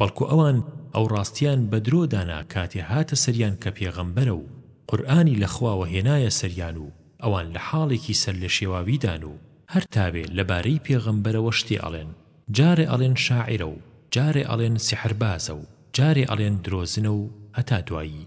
بەڵکو ئەوان ئەو ڕاستیەیان بە درۆ دانا کاتێ هاتە سەریان کە پێغەمبەرە و قورئانی لە خواوە هێنایە سەریان و ئەوان لە حاڵێکی سەر لە شێواویدان و هەر تاوێ لە بارەی پێغەمبەرەوە شتێ ئەڵێن جارێ ئەڵێن شاعیرە و جارێ ئەڵێن سیحربازە و جارێ ئەڵێن درۆزنە و هەتا دوایی.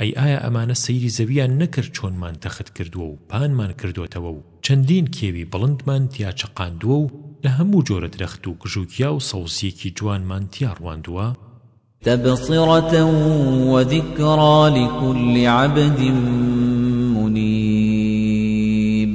ئەی ئایا ئەمانە سەیری زەویان نەکرد چۆنمان تەخت کردووە و پانمان کردۆتەوە و چەندین کێوی بڵندمان تیا چەقاندووە و لە هەموو جۆرە درەخت و گژوگیا و سەوزییەکی جوانمان تیا ڕواندووە؟ تبصرة وذکری لکل عبد منیب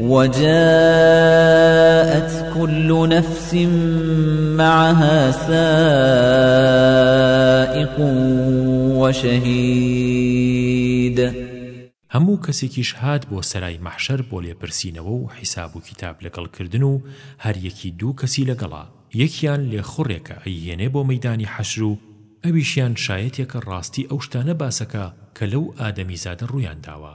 وجاءت كل نفس معها سائق وشهيد هەموو کەسێکیش هات بۆ سەرای مەحشەر بۆ لێپرسینەوە و حیساب و کیتاب لەگەڵ کردن و هەر یەکی دوو کەسی لەگەڵە یەکیان لێخوڕێکە ئەیهێنێ بۆ مەیدانی حەشر و ئەویشیان شایەتێکە ڕاستی ئەو شتانە باسەکا کە لەو ئادەمیزادە ڕوویان داوە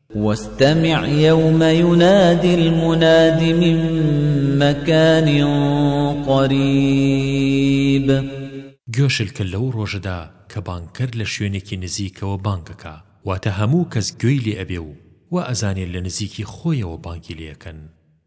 واستمع یوم ینادی المناد من مکان قریب گوێشلکە لەو ڕۆژەدا کە بانگکەر لە شوێنێکی نزیکەوە بانگ ئەکا واتە هەموو کەس گوێی لێ ئەبێ و وا ئەزانێ لە نزیکی خۆیەوە بانگی لێ ئەکەن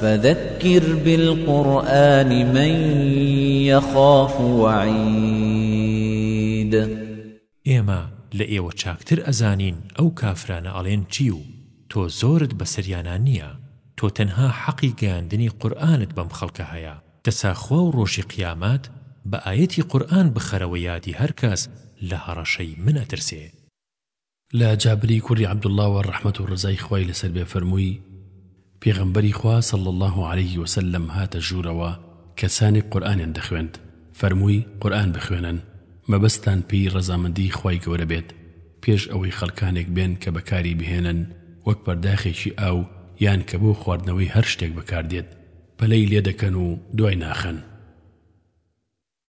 فذکر بالقرآن من یخاف وعید ئێمە لە ئێوە چاکتر ئەزانین ئەو کافرانە ئەڵێن چی و تۆ زۆرت بەسەریانا نییە تۆ تەنها حەقی گەیاندنی قورئانت بەم خەڵکە هەیە دەسا خوا و ڕۆژی قیامەت بە ئایەتی قورئان بخەرەوە یادی هەرکەس لە هەڕەشەی من ئەترسێ لە جابری کوڕی عەبدوڵڵاوە ڕەحمەت و ڕەزای خوای لەسەر بێ فەرمووی، پێغەمبەری خوا صلی اللە علیە وسلم هاتە ژوورەوە کەسانێک قورئانیان دەخوێند، فەرمووی، قورئان بخوێنن، مەبەستتان پێی ڕەزامەندیی خوای گەورە بێت، پێش ئەوەی خەڵکانێک بێن کە بەکاری بهێنن وەک پەرداخێکی ئاو یان کە بۆ خواردنەوەی هەر شتێک بەکاردێت پەلەی لێدەکەن و دوای ناخەن.